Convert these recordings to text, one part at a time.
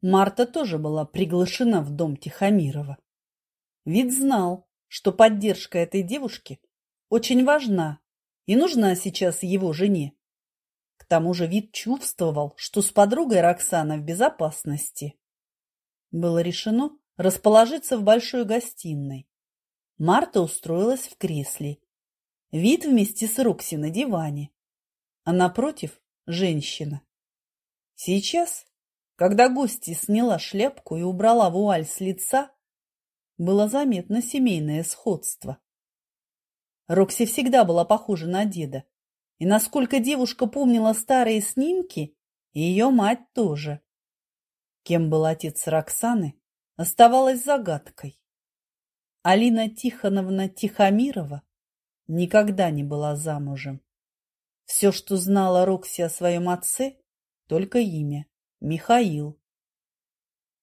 Марта тоже была приглашена в дом Тихомирова. Вид знал, что поддержка этой девушки очень важна и нужна сейчас его жене. К тому же Вид чувствовал, что с подругой Роксана в безопасности. Было решено расположиться в большой гостиной. Марта устроилась в кресле. Вид вместе с Рокси на диване. А напротив – женщина. Сейчас когда гостья сняла шляпку и убрала вуаль с лица, было заметно семейное сходство. Рокси всегда была похожа на деда, и насколько девушка помнила старые снимки, ее мать тоже. Кем был отец Роксаны, оставалось загадкой. Алина Тихоновна Тихомирова никогда не была замужем. Все, что знала Рокси о своем отце, только имя. Михаил.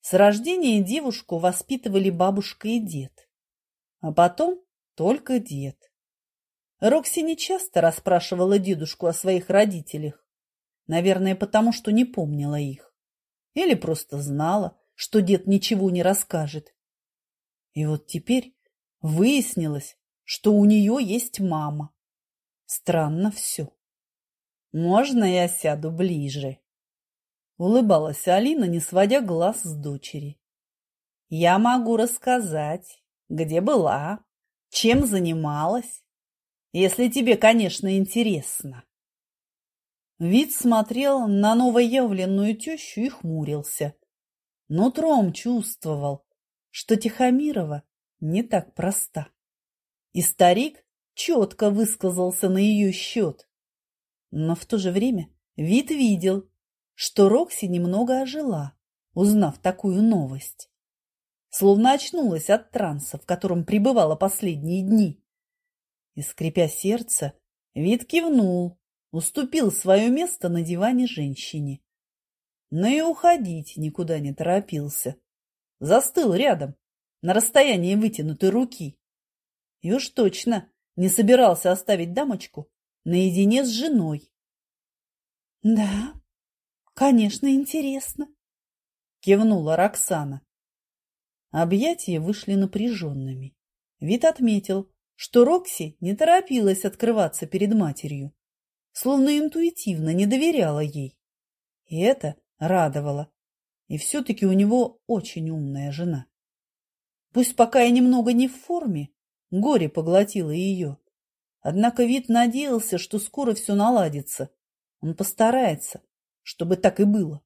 С рождения девушку воспитывали бабушка и дед, а потом только дед. Рокси не часто расспрашивала дедушку о своих родителях, наверное, потому что не помнила их, или просто знала, что дед ничего не расскажет. И вот теперь выяснилось, что у нее есть мама. Странно все. Можно я сяду ближе? Улыбалась Алина, не сводя глаз с дочери. Я могу рассказать, где была, чем занималась, если тебе, конечно, интересно. Вид смотрел на новоявленную тещу и хмурился. Но Тром чувствовал, что Тихомирова не так проста. И старик четко высказался на ее счет. Но в то же время вид видел, что Рокси немного ожила, узнав такую новость. Словно очнулась от транса, в котором пребывала последние дни. И, скрипя сердце, вид кивнул, уступил свое место на диване женщине. Но и уходить никуда не торопился. Застыл рядом, на расстоянии вытянутой руки. И уж точно не собирался оставить дамочку наедине с женой. — Да, Конечно, интересно. Кивнула Роксана. Объятия вышли напряженными. Вид отметил, что Рокси не торопилась открываться перед матерью, словно интуитивно не доверяла ей. И это радовало. И все-таки у него очень умная жена. Пусть пока и немного не в форме, горе поглотило ее. Однако вид надеялся, что скоро все наладится. Он постарается, чтобы так и было.